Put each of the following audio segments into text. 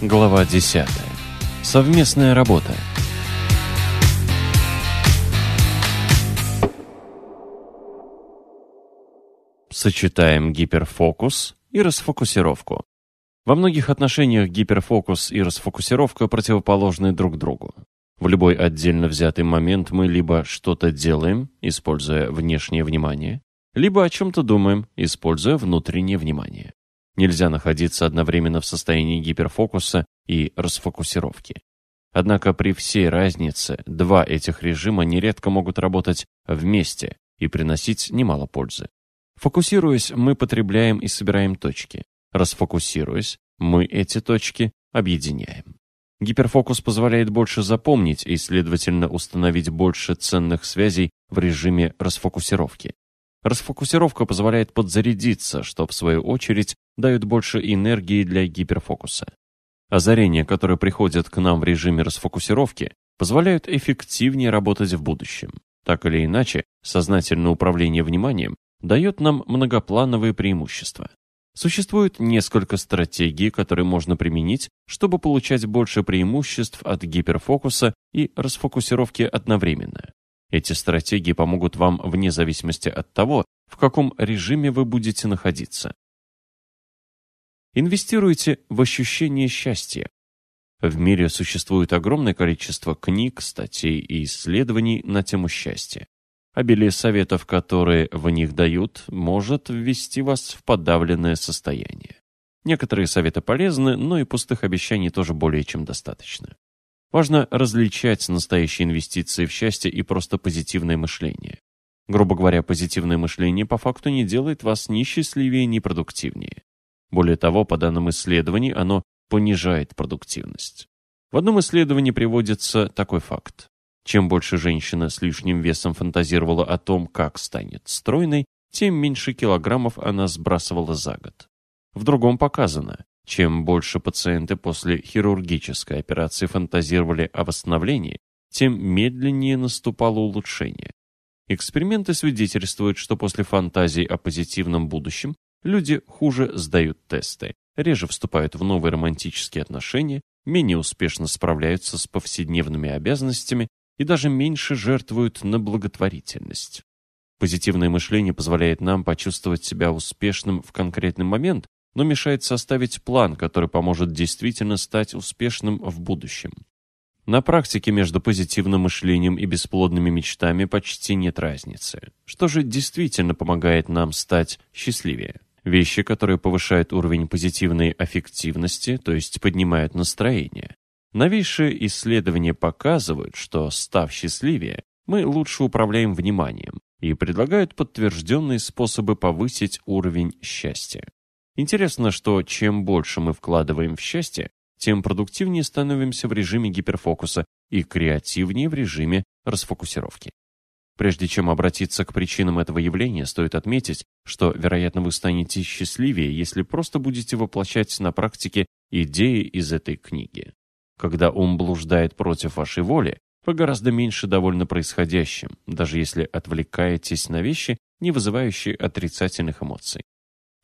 Глава 10. Совместная работа. Сочетаем гиперфокус и расфокусировку. Во многих отношениях гиперфокус и расфокусировка противоположны друг другу. В любой отдельно взятый момент мы либо что-то делаем, используя внешнее внимание, либо о чем-то думаем, используя внутреннее внимание. Нельзя находиться одновременно в состоянии гиперфокуса и расфокусировки. Однако при всей разнице два этих режима нередко могут работать вместе и приносить немало пользы. Фокусируясь, мы потребляем и собираем точки. Расфокусируясь, мы эти точки объединяем. Гиперфокус позволяет больше запомнить и, следовательно, установить больше ценных связей в режиме расфокусировки. Расфокусировка позволяет подзарядиться, что, в свою очередь, дает больше энергии для гиперфокуса. Озарения, которые приходят к нам в режиме расфокусировки, позволяют эффективнее работать в будущем. Так или иначе, сознательное управление вниманием дает нам многоплановые преимущества. Существует несколько стратегий, которые можно применить, чтобы получать больше преимуществ от гиперфокуса и расфокусировки одновременно. Эти стратегии помогут вам вне зависимости от того, в каком режиме вы будете находиться. Инвестируйте в ощущение счастья. В мире существует огромное количество книг, статей и исследований на тему счастья. Обилие советов, которые в них дают, может ввести вас в подавленное состояние. Некоторые советы полезны, но и пустых обещаний тоже более чем достаточно. Важно различать настоящие инвестиции в счастье и просто позитивное мышление. Грубо говоря, позитивное мышление по факту не делает вас ни счастливее, ни продуктивнее. Более того, по данным исследований, оно понижает продуктивность. В одном исследовании приводится такой факт. Чем больше женщина с лишним весом фантазировала о том, как станет стройной, тем меньше килограммов она сбрасывала за год. В другом показано, чем больше пациенты после хирургической операции фантазировали о восстановлении, тем медленнее наступало улучшение. Эксперименты свидетельствуют, что после фантазий о позитивном будущем люди хуже сдают тесты, реже вступают в новые романтические отношения, менее успешно справляются с повседневными обязанностями и даже меньше жертвуют на благотворительность. Позитивное мышление позволяет нам почувствовать себя успешным в конкретный момент, но мешает составить план, который поможет действительно стать успешным в будущем. На практике между позитивным мышлением и бесплодными мечтами почти нет разницы. Что же действительно помогает нам стать счастливее? Вещи, которые повышают уровень позитивной аффективности, то есть поднимают настроение. Новейшие исследования показывают, что, став счастливее, мы лучше управляем вниманием и предлагают подтвержденные способы повысить уровень счастья. Интересно, что чем больше мы вкладываем в счастье, тем продуктивнее становимся в режиме гиперфокуса и креативнее в режиме расфокусировки. Прежде чем обратиться к причинам этого явления, стоит отметить, что, вероятно, вы станете счастливее, если просто будете воплощать на практике идеи из этой книги. Когда ум блуждает против вашей воли, вы гораздо меньше довольны происходящим, даже если отвлекаетесь на вещи, не вызывающие отрицательных эмоций.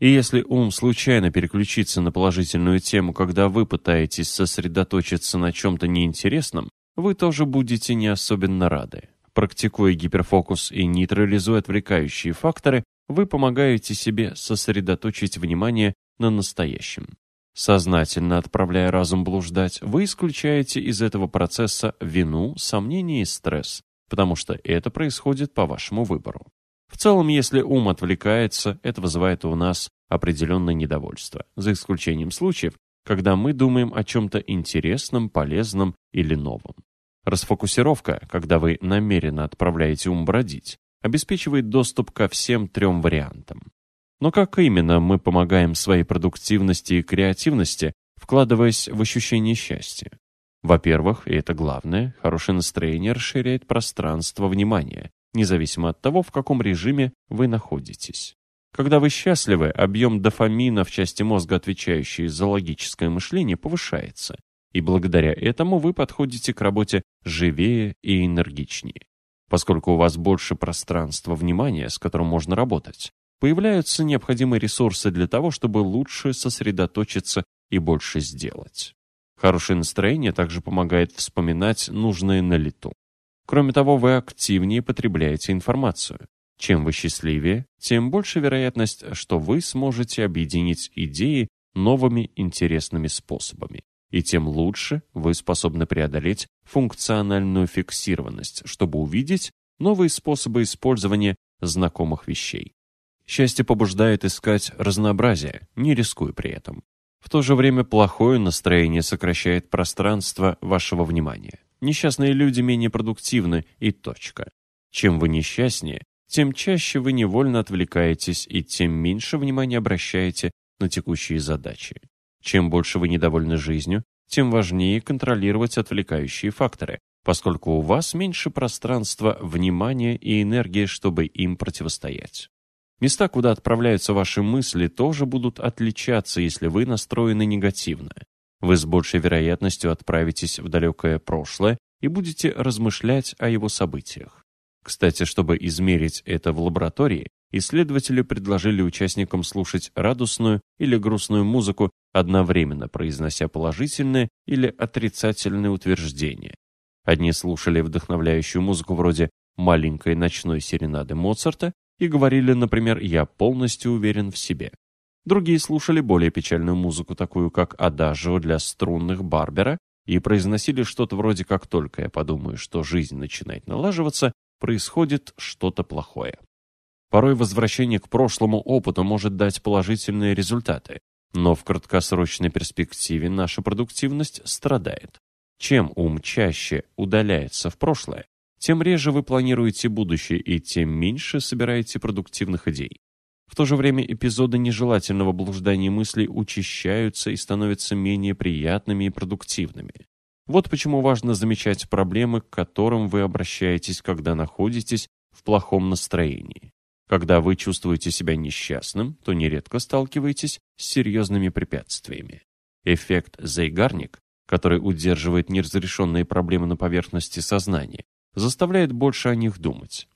И если ум случайно переключится на положительную тему, когда вы пытаетесь сосредоточиться на чем-то неинтересном, вы тоже будете не особенно рады. Практикуя гиперфокус и нейтрализуя отвлекающие факторы, вы помогаете себе сосредоточить внимание на настоящем. Сознательно отправляя разум блуждать, вы исключаете из этого процесса вину, сомнения и стресс, потому что это происходит по вашему выбору. В целом, если ум отвлекается, это вызывает у нас определенное недовольство, за исключением случаев, когда мы думаем о чем-то интересном, полезном или новом. Расфокусировка, когда вы намеренно отправляете ум бродить, обеспечивает доступ ко всем трем вариантам. Но как именно мы помогаем своей продуктивности и креативности, вкладываясь в ощущение счастья? Во-первых, и это главное, хорошее настроение расширяет пространство внимания, независимо от того, в каком режиме вы находитесь. Когда вы счастливы, объем дофамина в части мозга, отвечающей за логическое мышление, повышается, и благодаря этому вы подходите к работе живее и энергичнее. Поскольку у вас больше пространства внимания, с которым можно работать, появляются необходимые ресурсы для того, чтобы лучше сосредоточиться и больше сделать. Хорошее настроение также помогает вспоминать нужное на лету. Кроме того, вы активнее потребляете информацию. Чем вы счастливее, тем больше вероятность, что вы сможете объединить идеи новыми интересными способами. И тем лучше вы способны преодолеть функциональную фиксированность, чтобы увидеть новые способы использования знакомых вещей. Счастье побуждает искать разнообразие, не рискуя при этом. В то же время плохое настроение сокращает пространство вашего внимания. Несчастные люди менее продуктивны и точка. Чем вы несчастнее, тем чаще вы невольно отвлекаетесь и тем меньше внимания обращаете на текущие задачи. Чем больше вы недовольны жизнью, тем важнее контролировать отвлекающие факторы, поскольку у вас меньше пространства, внимания и энергии, чтобы им противостоять. Места, куда отправляются ваши мысли, тоже будут отличаться, если вы настроены негативно. Вы с большей вероятностью отправитесь в далекое прошлое и будете размышлять о его событиях. Кстати, чтобы измерить это в лаборатории, исследователи предложили участникам слушать радостную или грустную музыку, одновременно произнося положительные или отрицательные утверждения. Одни слушали вдохновляющую музыку вроде «маленькой ночной серенады Моцарта», и говорили, например, «я полностью уверен в себе». Другие слушали более печальную музыку, такую как «Адажио» для струнных Барбера, и произносили что-то вроде «как только я подумаю, что жизнь начинает налаживаться, происходит что-то плохое». Порой возвращение к прошлому опыту может дать положительные результаты, но в краткосрочной перспективе наша продуктивность страдает. Чем ум чаще удаляется в прошлое, тем реже вы планируете будущее и тем меньше собираете продуктивных идей. В то же время эпизоды нежелательного блуждания мыслей учащаются и становятся менее приятными и продуктивными. Вот почему важно замечать проблемы, к которым вы обращаетесь, когда находитесь в плохом настроении. Когда вы чувствуете себя несчастным, то нередко сталкиваетесь с серьезными препятствиями. Эффект Зейгарник, который удерживает неразрешенные проблемы на поверхности сознания, заставляет больше о них думать.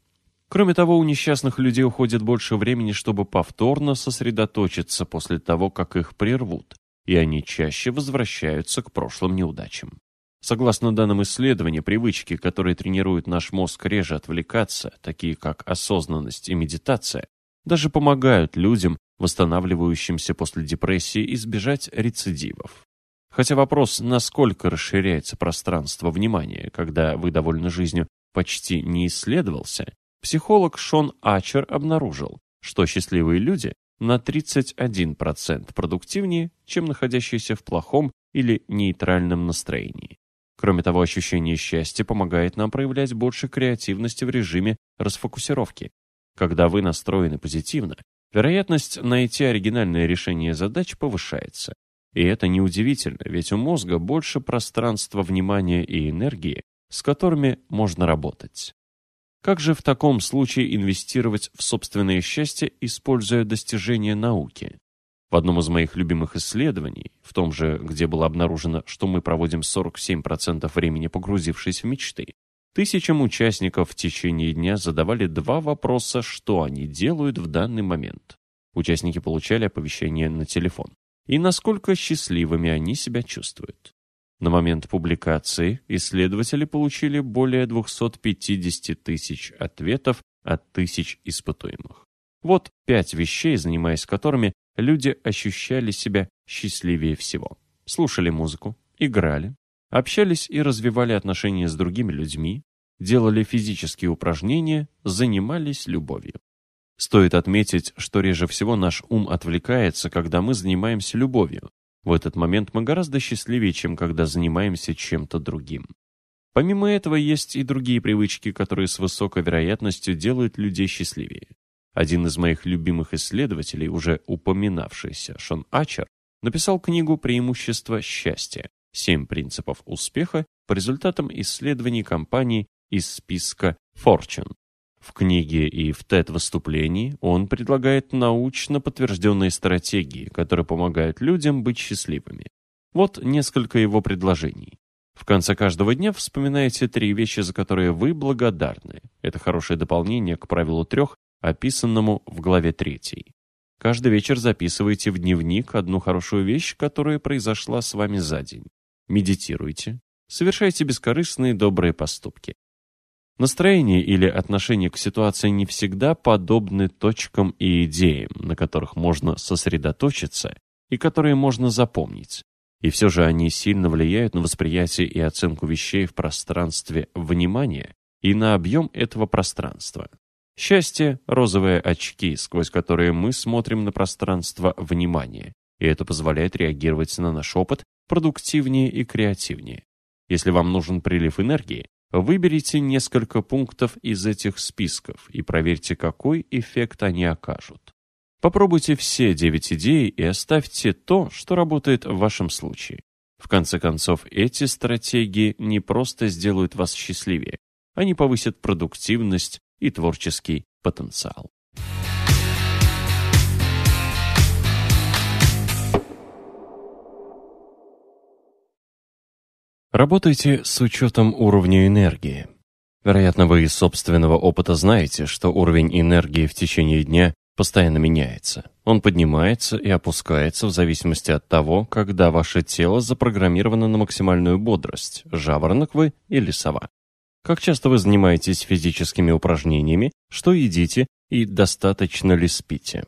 Кроме того, у несчастных людей уходит больше времени, чтобы повторно сосредоточиться после того, как их прервут, и они чаще возвращаются к прошлым неудачам. Согласно данным исследования, привычки, которые тренируют наш мозг реже отвлекаться, такие как осознанность и медитация, даже помогают людям, восстанавливающимся после депрессии, избежать рецидивов. Хотя вопрос, насколько расширяется пространство внимания, когда вы довольны жизнью, почти не исследовался, психолог Шон Ачер обнаружил, что счастливые люди на 31% продуктивнее, чем находящиеся в плохом или нейтральном настроении. Кроме того, ощущение счастья помогает нам проявлять больше креативности в режиме расфокусировки. Когда вы настроены позитивно, вероятность найти оригинальное решение задач повышается. И это неудивительно, ведь у мозга больше пространства внимания и энергии, с которыми можно работать. Как же в таком случае инвестировать в собственное счастье, используя достижения науки? В одном из моих любимых исследований, в том же, где было обнаружено, что мы проводим 47% времени погрузившись в мечты, тысячам участников в течение дня задавали два вопроса, что они делают в данный момент. Участники получали оповещение на телефон и насколько счастливыми они себя чувствуют. На момент публикации исследователи получили более 250 тысяч ответов от тысяч испытуемых. Вот пять вещей, занимаясь которыми люди ощущали себя счастливее всего. Слушали музыку, играли, общались и развивали отношения с другими людьми, делали физические упражнения, занимались любовью. Стоит отметить, что реже всего наш ум отвлекается, когда мы занимаемся любовью. В этот момент мы гораздо счастливее, чем когда занимаемся чем-то другим. Помимо этого, есть и другие привычки, которые с высокой вероятностью делают людей счастливее. Один из моих любимых исследователей, уже упоминавшийся Шон Ачер, написал книгу «Преимущество счастья. Семь принципов успеха» по результатам исследований компаний из списка Fortune. В книге и в TED-выступлении он предлагает научно подтвержденные стратегии, которые помогают людям быть счастливыми. Вот несколько его предложений. В конце каждого дня вспоминайте три вещи, за которые вы благодарны. Это хорошее дополнение к правилу трех, описанному в главе третьей. Каждый вечер записывайте в дневник одну хорошую вещь, которая произошла с вами за день. медитируйте, совершайте бескорыстные добрые поступки. Настроение или отношение к ситуации не всегда подобны точкам и идеям, на которых можно сосредоточиться и которые можно запомнить. И все же они сильно влияют на восприятие и оценку вещей в пространстве внимания и на объем этого пространства. Счастье – розовые очки, сквозь которые мы смотрим на пространство внимания, и это позволяет реагировать на наш опыт продуктивнее и креативнее. Если вам нужен прилив энергии, выберите несколько пунктов из этих списков и проверьте, какой эффект они окажут. Попробуйте все 9 идей и оставьте то, что работает в вашем случае. В конце концов, эти стратегии не просто сделают вас счастливее, они повысят продуктивность и творческий потенциал. Работайте с учетом уровня энергии. Вероятно, вы из собственного опыта знаете, что уровень энергии в течение дня постоянно меняется. Он поднимается и опускается в зависимости от того, когда ваше тело запрограммировано на максимальную бодрость, жаворонок вы или сова. Как часто вы занимаетесь физическими упражнениями, что едите и достаточно ли спите.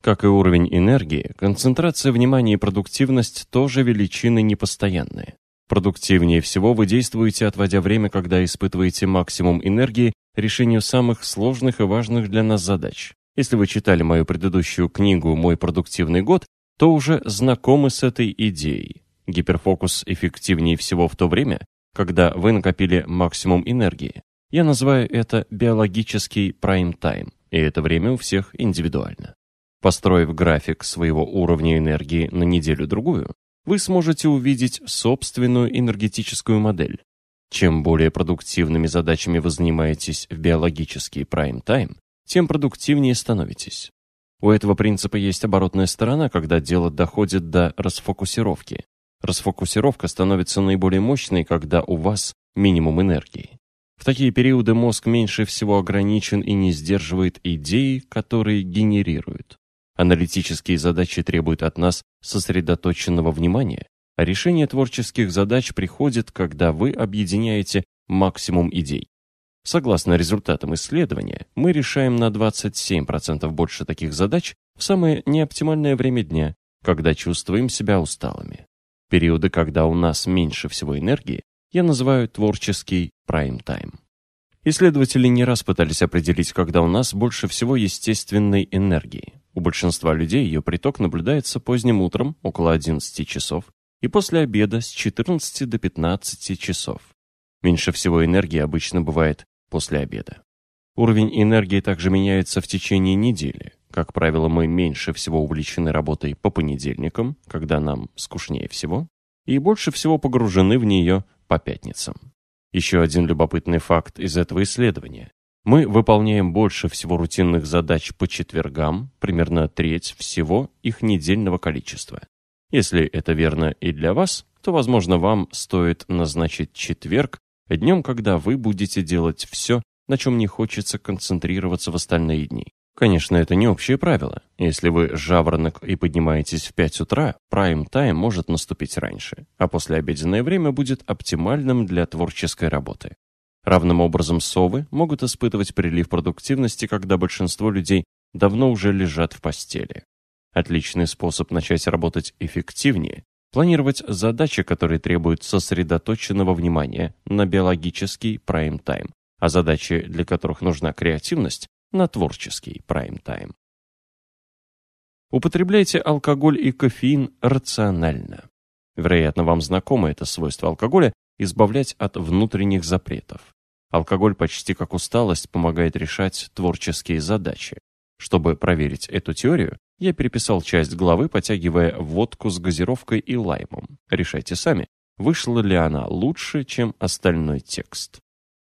Как и уровень энергии, концентрация внимания и продуктивность тоже величины непостоянные. Продуктивнее всего вы действуете, отводя время, когда испытываете максимум энергии решению самых сложных и важных для нас задач. Если вы читали мою предыдущую книгу «Мой продуктивный год», то уже знакомы с этой идеей. Гиперфокус эффективнее всего в то время, когда вы накопили максимум энергии. Я называю это биологический прайм-тайм, и это время у всех индивидуально. Построив график своего уровня энергии на неделю-другую, вы сможете увидеть собственную энергетическую модель. Чем более продуктивными задачами вы занимаетесь в биологический прайм-тайм, тем продуктивнее становитесь. У этого принципа есть оборотная сторона, когда дело доходит до расфокусировки. Расфокусировка становится наиболее мощной, когда у вас минимум энергии. В такие периоды мозг меньше всего ограничен и не сдерживает идеи, которые генерирует. Аналитические задачи требуют от нас сосредоточенного внимания, а решение творческих задач приходит, когда вы объединяете максимум идей. Согласно результатам исследования, мы решаем на 27% больше таких задач в самое неоптимальное время дня, когда чувствуем себя усталыми. Периоды, когда у нас меньше всего энергии, я называю творческий прайм-тайм. Исследователи не раз пытались определить, когда у нас больше всего естественной энергии. У большинства людей ее приток наблюдается поздним утром, около 11 часов, и после обеда с 14 до 15 часов. Меньше всего энергии обычно бывает после обеда. Уровень энергии также меняется в течение недели. Как правило, мы меньше всего увлечены работой по понедельникам, когда нам скучнее всего, и больше всего погружены в нее по пятницам. Еще один любопытный факт из этого исследования. Мы выполняем больше всего рутинных задач по четвергам, примерно треть всего их недельного количества. Если это верно и для вас, то, возможно, вам стоит назначить четверг днем, когда вы будете делать все, на чем не хочется концентрироваться в остальные дни. Конечно, это не общее правило. Если вы жаворонок и поднимаетесь в 5 утра, прайм-тайм может наступить раньше, а послеобеденное время будет оптимальным для творческой работы. Равным образом совы могут испытывать прилив продуктивности, когда большинство людей давно уже лежат в постели. Отличный способ начать работать эффективнее – планировать задачи, которые требуют сосредоточенного внимания на биологический прайм-тайм, а задачи, для которых нужна креативность, на творческий прайм-тайм. Употребляйте алкоголь и кофеин рационально. Вероятно, вам знакомо это свойство алкоголя избавлять от внутренних запретов. Алкоголь почти как усталость помогает решать творческие задачи. Чтобы проверить эту теорию, я переписал часть главы, потягивая водку с газировкой и лаймом. Решайте сами, вышла ли она лучше, чем остальной текст.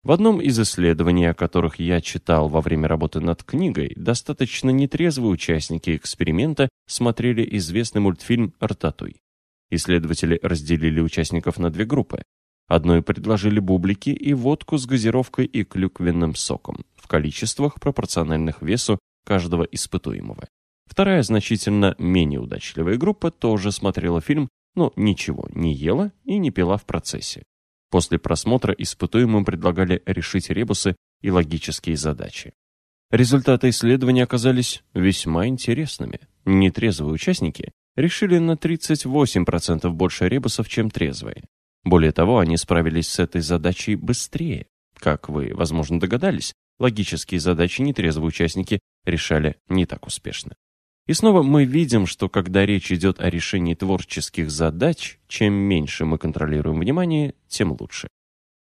В одном из исследований, о которых я читал во время работы над книгой, достаточно нетрезвые участники эксперимента смотрели известный мультфильм «Рататуй». Исследователи разделили участников на две группы. Одной предложили бублики и водку с газировкой и клюквенным соком в количествах, пропорциональных весу каждого испытуемого. Вторая, значительно менее удачливая группа, тоже смотрела фильм но ничего не ела и не пила в процессе. После просмотра испытуемым предлагали решить ребусы и логические задачи. Результаты исследования оказались весьма интересными. Нетрезвые участники решили на 38% больше ребусов, чем трезвые. Более того, они справились с этой задачей быстрее. Как вы, возможно, догадались, логические задачи нетрезвые участники решали не так успешно. И снова мы видим, что когда речь идет о решении творческих задач, чем меньше мы контролируем внимание, тем лучше.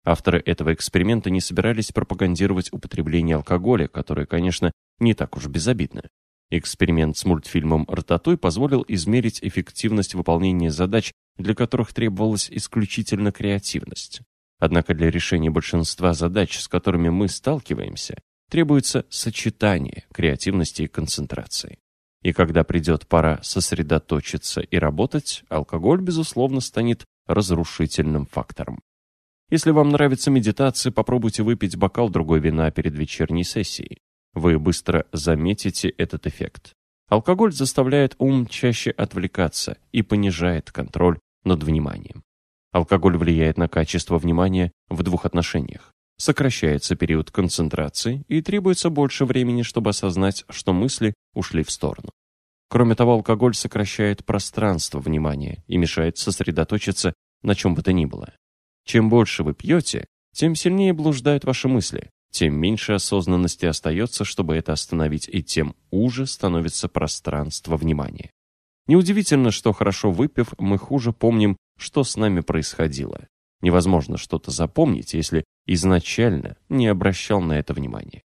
Авторы этого эксперимента не собирались пропагандировать употребление алкоголя, которое, конечно, не так уж безобидно. Эксперимент с мультфильмом «Рататуй» позволил измерить эффективность выполнения задач, для которых требовалась исключительно креативность. Однако для решения большинства задач, с которыми мы сталкиваемся, требуется сочетание креативности и концентрации. И когда придет пора сосредоточиться и работать, алкоголь, безусловно, станет разрушительным фактором. Если вам нравится медитация, попробуйте выпить бокал другой вина перед вечерней сессией. Вы быстро заметите этот эффект. Алкоголь заставляет ум чаще отвлекаться и понижает контроль над вниманием. Алкоголь влияет на качество внимания в двух отношениях. Сокращается период концентрации и требуется больше времени, чтобы осознать, что мысли ушли в сторону. Кроме того, алкоголь сокращает пространство внимания и мешает сосредоточиться на чем бы то ни было. Чем больше вы пьете, тем сильнее блуждают ваши мысли, тем меньше осознанности остается, чтобы это остановить, и тем уже становится пространство внимания. Неудивительно, что хорошо выпив, мы хуже помним, что с нами происходило. Невозможно что-то запомнить, если изначально не обращал на это внимания.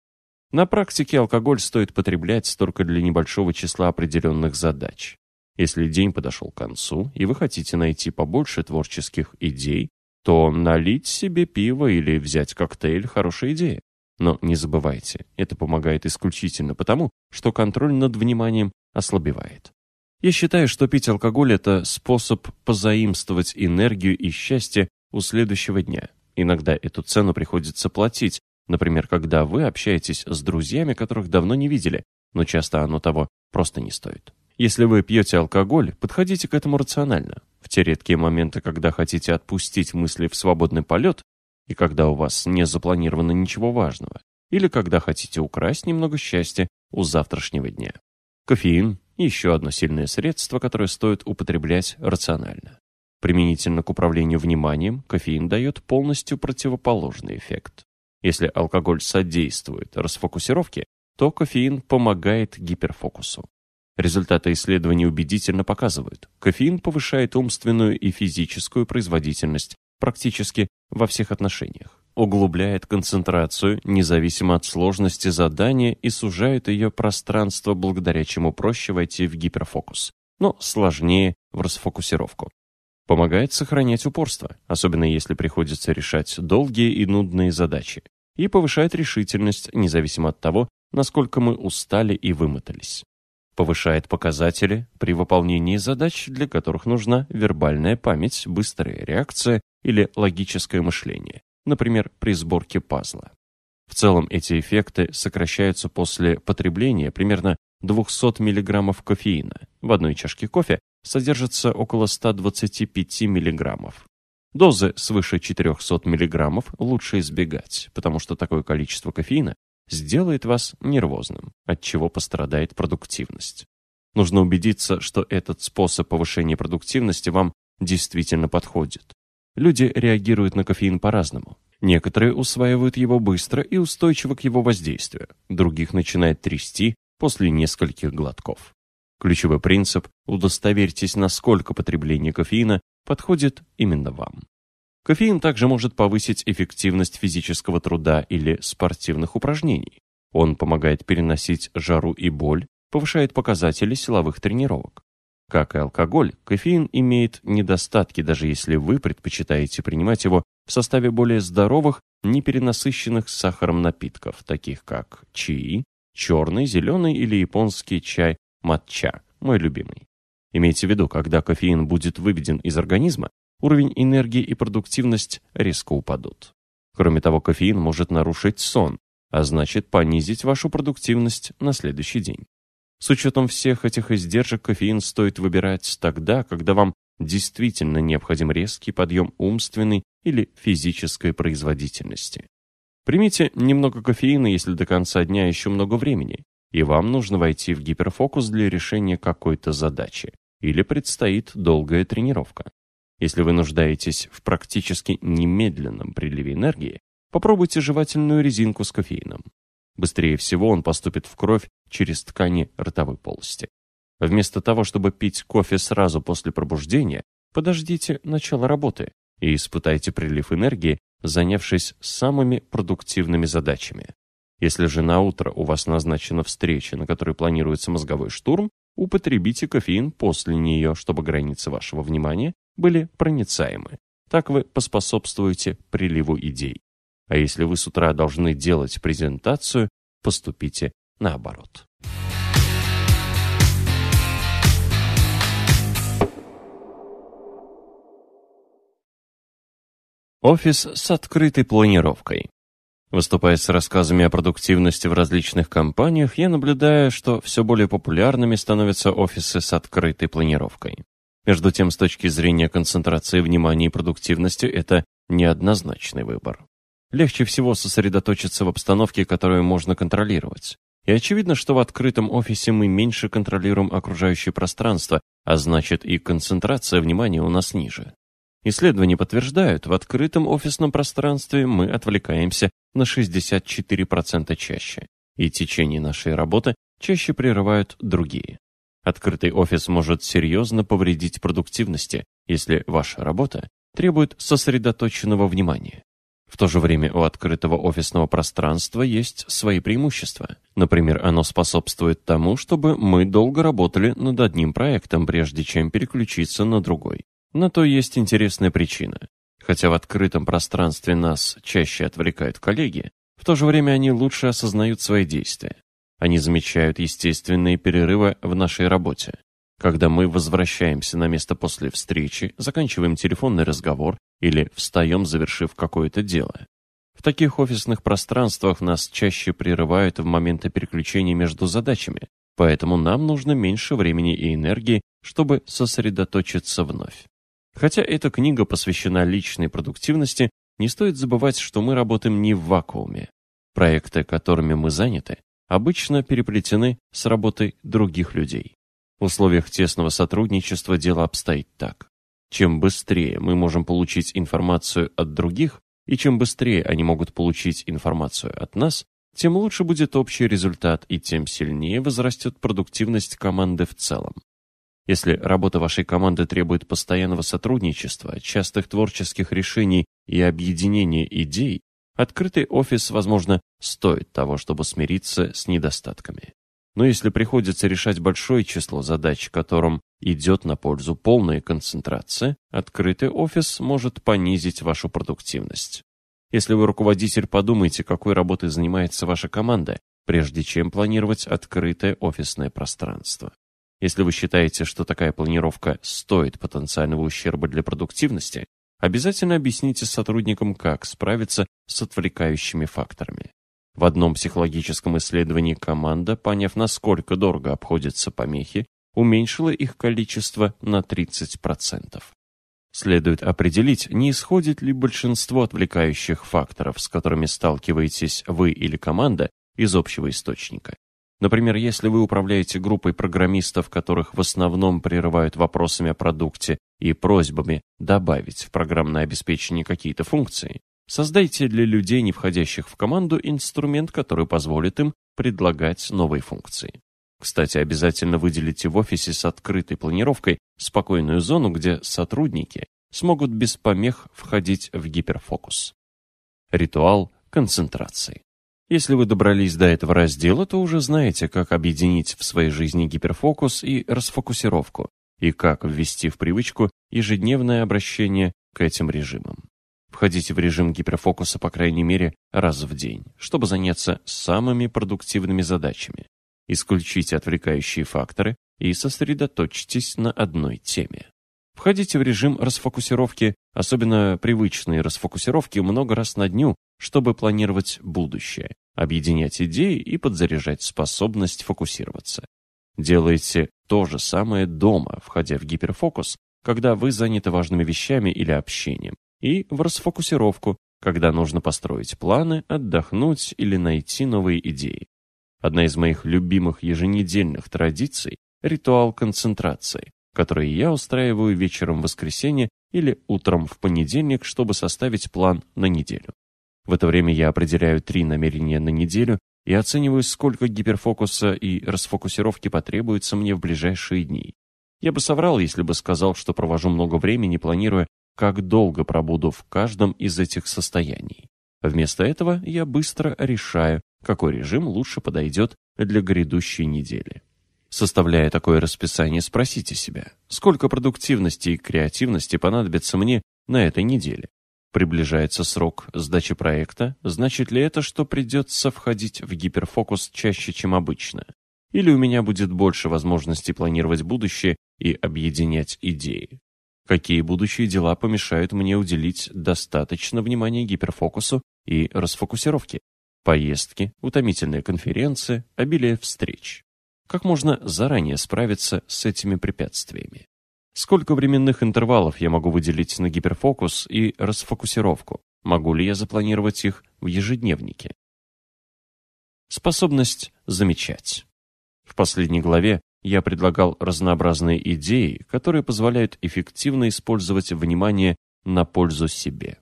На практике алкоголь стоит потреблять только для небольшого числа определенных задач. Если день подошел к концу, и вы хотите найти побольше творческих идей, то налить себе пиво или взять коктейль – хорошая идея. Но не забывайте, это помогает исключительно потому, что контроль над вниманием ослабевает. Я считаю, что пить алкоголь – это способ позаимствовать энергию и счастье у следующего дня. Иногда эту цену приходится платить, например, когда вы общаетесь с друзьями, которых давно не видели, но часто оно того просто не стоит. Если вы пьете алкоголь, подходите к этому рационально. В те редкие моменты, когда хотите отпустить мысли в свободный полет, и когда у вас не запланировано ничего важного, или когда хотите украсть немного счастья у завтрашнего дня. Кофеин – еще одно сильное средство, которое стоит употреблять рационально. Применительно к управлению вниманием, кофеин дает полностью противоположный эффект. Если алкоголь содействует расфокусировке, то кофеин помогает гиперфокусу. Результаты исследований убедительно показывают, кофеин повышает умственную и физическую производительность практически во всех отношениях, углубляет концентрацию независимо от сложности задания и сужает ее пространство, благодаря чему проще войти в гиперфокус, но сложнее в расфокусировку. Помогает сохранять упорство, особенно если приходится решать долгие и нудные задачи, и повышает решительность, независимо от того, насколько мы устали и вымотались повышает показатели при выполнении задач, для которых нужна вербальная память, быстрая реакция или логическое мышление, например, при сборке пазла. В целом эти эффекты сокращаются после потребления примерно 200 мг кофеина. В одной чашке кофе содержится около 125 мг. Дозы свыше 400 мг лучше избегать, потому что такое количество кофеина сделает вас нервозным, от чего пострадает продуктивность. Нужно убедиться, что этот способ повышения продуктивности вам действительно подходит. Люди реагируют на кофеин по-разному. Некоторые усваивают его быстро и устойчиво к его воздействию, других начинает трясти после нескольких глотков. Ключевой принцип – удостоверьтесь, насколько потребление кофеина подходит именно вам. Кофеин также может повысить эффективность физического труда или спортивных упражнений. Он помогает переносить жару и боль, повышает показатели силовых тренировок. Как и алкоголь, кофеин имеет недостатки, даже если вы предпочитаете принимать его в составе более здоровых, неперенасыщенных сахаром напитков, таких как чаи, черный, зеленый или японский чай матча, мой любимый. Имейте в виду, когда кофеин будет выведен из организма, уровень энергии и продуктивность резко упадут. Кроме того, кофеин может нарушить сон, а значит понизить вашу продуктивность на следующий день. С учетом всех этих издержек кофеин стоит выбирать тогда, когда вам действительно необходим резкий подъем умственной или физической производительности. Примите немного кофеина, если до конца дня еще много времени, и вам нужно войти в гиперфокус для решения какой-то задачи, или предстоит долгая тренировка. Если вы нуждаетесь в практически немедленном приливе энергии, попробуйте жевательную резинку с кофеином. Быстрее всего он поступит в кровь через ткани ротовой полости. Вместо того, чтобы пить кофе сразу после пробуждения, подождите начала работы и испытайте прилив энергии, занявшись самыми продуктивными задачами. Если же на утро у вас назначена встреча, на которой планируется мозговой штурм, употребите кофеин после нее, чтобы границы вашего внимания были проницаемы. Так вы поспособствуете приливу идей. А если вы с утра должны делать презентацию, поступите наоборот. Офис с открытой планировкой. Выступая с рассказами о продуктивности в различных компаниях, я наблюдаю, что все более популярными становятся офисы с открытой планировкой. Между тем, с точки зрения концентрации внимания и продуктивности, это неоднозначный выбор. Легче всего сосредоточиться в обстановке, которую можно контролировать. И очевидно, что в открытом офисе мы меньше контролируем окружающее пространство, а значит и концентрация внимания у нас ниже. Исследования подтверждают, в открытом офисном пространстве мы отвлекаемся на 64% чаще, и течение нашей работы чаще прерывают другие. Открытый офис может серьезно повредить продуктивности, если ваша работа требует сосредоточенного внимания. В то же время у открытого офисного пространства есть свои преимущества. Например, оно способствует тому, чтобы мы долго работали над одним проектом, прежде чем переключиться на другой. На то есть интересная причина. Хотя в открытом пространстве нас чаще отвлекают коллеги, в то же время они лучше осознают свои действия. Они замечают естественные перерывы в нашей работе. Когда мы возвращаемся на место после встречи, заканчиваем телефонный разговор или встаем, завершив какое-то дело. В таких офисных пространствах нас чаще прерывают в моменты переключения между задачами, поэтому нам нужно меньше времени и энергии, чтобы сосредоточиться вновь. Хотя эта книга посвящена личной продуктивности, не стоит забывать, что мы работаем не в вакууме. Проекты, которыми мы заняты, обычно переплетены с работой других людей. В условиях тесного сотрудничества дело обстоит так. Чем быстрее мы можем получить информацию от других, и чем быстрее они могут получить информацию от нас, тем лучше будет общий результат и тем сильнее возрастет продуктивность команды в целом. Если работа вашей команды требует постоянного сотрудничества, частых творческих решений и объединения идей, открытый офис, возможно, стоит того, чтобы смириться с недостатками. Но если приходится решать большое число задач, которым идет на пользу полная концентрация, открытый офис может понизить вашу продуктивность. Если вы руководитель, подумайте, какой работой занимается ваша команда, прежде чем планировать открытое офисное пространство. Если вы считаете, что такая планировка стоит потенциального ущерба для продуктивности, обязательно объясните сотрудникам, как справиться с отвлекающими факторами. В одном психологическом исследовании команда, поняв, насколько дорого обходятся помехи, уменьшила их количество на 30%. Следует определить, не исходит ли большинство отвлекающих факторов, с которыми сталкиваетесь вы или команда, из общего источника. Например, если вы управляете группой программистов, которых в основном прерывают вопросами о продукте и просьбами добавить в программное обеспечение какие-то функции, создайте для людей, не входящих в команду, инструмент, который позволит им предлагать новые функции. Кстати, обязательно выделите в офисе с открытой планировкой спокойную зону, где сотрудники смогут без помех входить в гиперфокус. Ритуал концентрации. Если вы добрались до этого раздела, то уже знаете, как объединить в своей жизни гиперфокус и расфокусировку, и как ввести в привычку ежедневное обращение к этим режимам. Входите в режим гиперфокуса по крайней мере раз в день, чтобы заняться самыми продуктивными задачами. Исключите отвлекающие факторы и сосредоточьтесь на одной теме. Входите в режим расфокусировки, особенно привычные расфокусировки много раз на дню, чтобы планировать будущее, объединять идеи и подзаряжать способность фокусироваться. Делайте то же самое дома, входя в гиперфокус, когда вы заняты важными вещами или общением, и в расфокусировку, когда нужно построить планы, отдохнуть или найти новые идеи. Одна из моих любимых еженедельных традиций – ритуал концентрации, который я устраиваю вечером в воскресенье или утром в понедельник, чтобы составить план на неделю. В это время я определяю три намерения на неделю и оцениваю, сколько гиперфокуса и расфокусировки потребуется мне в ближайшие дни. Я бы соврал, если бы сказал, что провожу много времени, планируя, как долго пробуду в каждом из этих состояний. Вместо этого я быстро решаю, какой режим лучше подойдет для грядущей недели. Составляя такое расписание, спросите себя, сколько продуктивности и креативности понадобится мне на этой неделе. Приближается срок сдачи проекта, значит ли это, что придется входить в гиперфокус чаще, чем обычно? Или у меня будет больше возможностей планировать будущее и объединять идеи? Какие будущие дела помешают мне уделить достаточно внимания гиперфокусу и расфокусировке? Поездки, утомительные конференции, обилие встреч. Как можно заранее справиться с этими препятствиями? Сколько временных интервалов я могу выделить на гиперфокус и расфокусировку? Могу ли я запланировать их в ежедневнике? Способность замечать. В последней главе я предлагал разнообразные идеи, которые позволяют эффективно использовать внимание на пользу себе,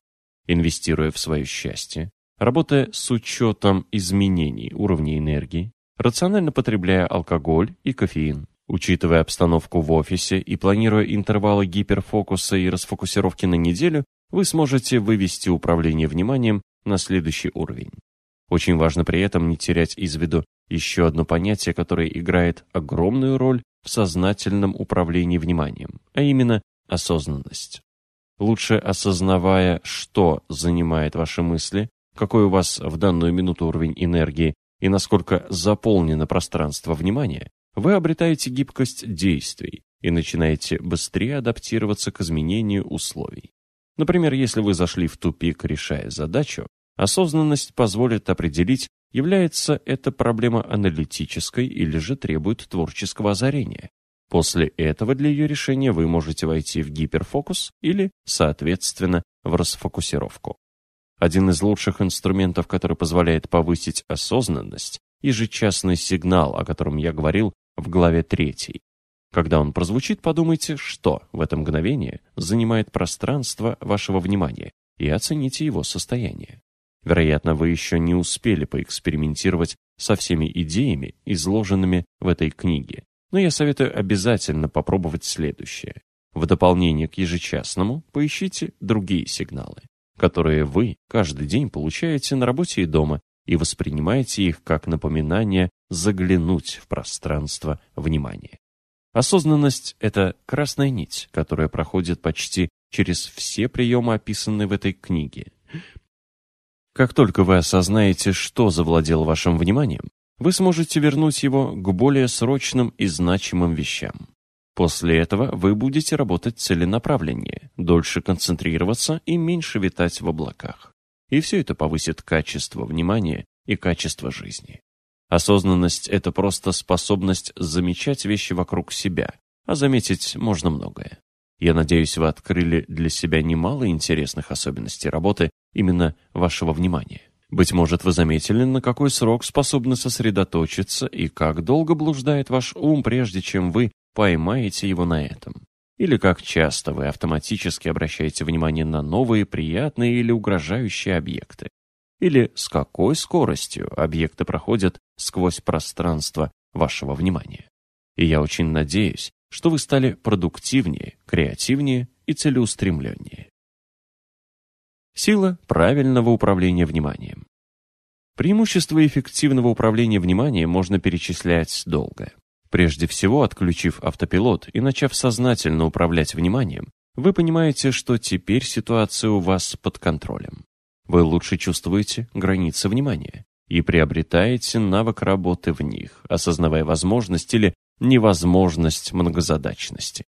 инвестируя в свое счастье, работая с учетом изменений уровня энергии, рационально потребляя алкоголь и кофеин, учитывая обстановку в офисе и планируя интервалы гиперфокуса и расфокусировки на неделю, вы сможете вывести управление вниманием на следующий уровень. Очень важно при этом не терять из виду еще одно понятие, которое играет огромную роль в сознательном управлении вниманием, а именно осознанность. Лучше осознавая, что занимает ваши мысли, какой у вас в данную минуту уровень энергии и насколько заполнено пространство внимания, вы обретаете гибкость действий и начинаете быстрее адаптироваться к изменению условий. Например, если вы зашли в тупик, решая задачу, осознанность позволит определить, является эта проблема аналитической или же требует творческого озарения. После этого для ее решения вы можете войти в гиперфокус или, соответственно, в расфокусировку. Один из лучших инструментов, который позволяет повысить осознанность, ежечасный сигнал, о котором я говорил в главе 3. Когда он прозвучит, подумайте, что в это мгновение занимает пространство вашего внимания, и оцените его состояние. Вероятно, вы еще не успели поэкспериментировать со всеми идеями, изложенными в этой книге, но я советую обязательно попробовать следующее. В дополнение к ежечасному поищите другие сигналы которые вы каждый день получаете на работе и дома и воспринимаете их как напоминание заглянуть в пространство внимания. Осознанность — это красная нить, которая проходит почти через все приемы, описанные в этой книге. Как только вы осознаете, что завладело вашим вниманием, вы сможете вернуть его к более срочным и значимым вещам. После этого вы будете работать целенаправленнее, дольше концентрироваться и меньше витать в облаках. И все это повысит качество внимания и качество жизни. Осознанность — это просто способность замечать вещи вокруг себя, а заметить можно многое. Я надеюсь, вы открыли для себя немало интересных особенностей работы именно вашего внимания. Быть может, вы заметили, на какой срок способны сосредоточиться и как долго блуждает ваш ум, прежде чем вы поймаете его на этом. Или как часто вы автоматически обращаете внимание на новые приятные или угрожающие объекты. Или с какой скоростью объекты проходят сквозь пространство вашего внимания. И я очень надеюсь, что вы стали продуктивнее, креативнее и целеустремленнее. Сила правильного управления вниманием. Преимущества эффективного управления вниманием можно перечислять долго. Прежде всего, отключив автопилот и начав сознательно управлять вниманием, вы понимаете, что теперь ситуация у вас под контролем. Вы лучше чувствуете границы внимания и приобретаете навык работы в них, осознавая возможность или невозможность многозадачности.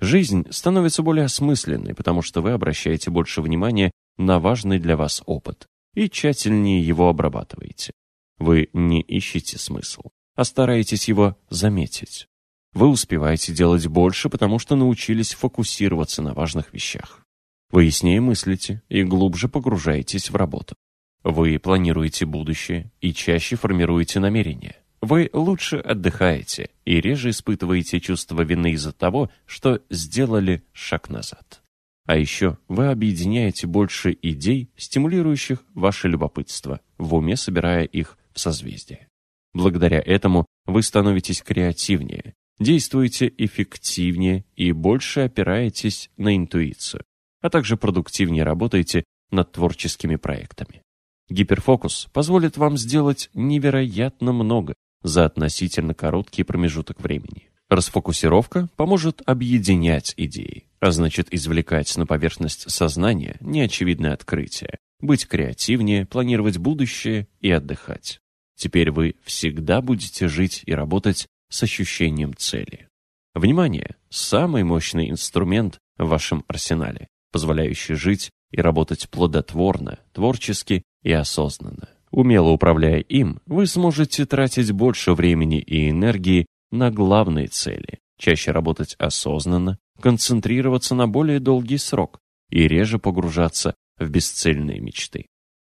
Жизнь становится более осмысленной, потому что вы обращаете больше внимания на важный для вас опыт и тщательнее его обрабатываете. Вы не ищете смысл, а стараетесь его заметить. Вы успеваете делать больше, потому что научились фокусироваться на важных вещах. Вы яснее мыслите и глубже погружаетесь в работу. Вы планируете будущее и чаще формируете намерения. Вы лучше отдыхаете и реже испытываете чувство вины из-за того, что сделали шаг назад. А еще вы объединяете больше идей, стимулирующих ваше любопытство, в уме собирая их в созвездие. Благодаря этому вы становитесь креативнее, действуете эффективнее и больше опираетесь на интуицию, а также продуктивнее работаете над творческими проектами. Гиперфокус позволит вам сделать невероятно много за относительно короткий промежуток времени. Расфокусировка поможет объединять идеи, а значит извлекать на поверхность сознания неочевидное открытие, быть креативнее, планировать будущее и отдыхать. Теперь вы всегда будете жить и работать с ощущением цели. Внимание – самый мощный инструмент в вашем арсенале, позволяющий жить и работать плодотворно, творчески и осознанно. Умело управляя им, вы сможете тратить больше времени и энергии на главные цели, чаще работать осознанно, концентрироваться на более долгий срок и реже погружаться в бесцельные мечты.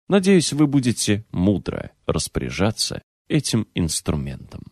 Надеюсь, вы будете мудро распоряжаться этим инструментом.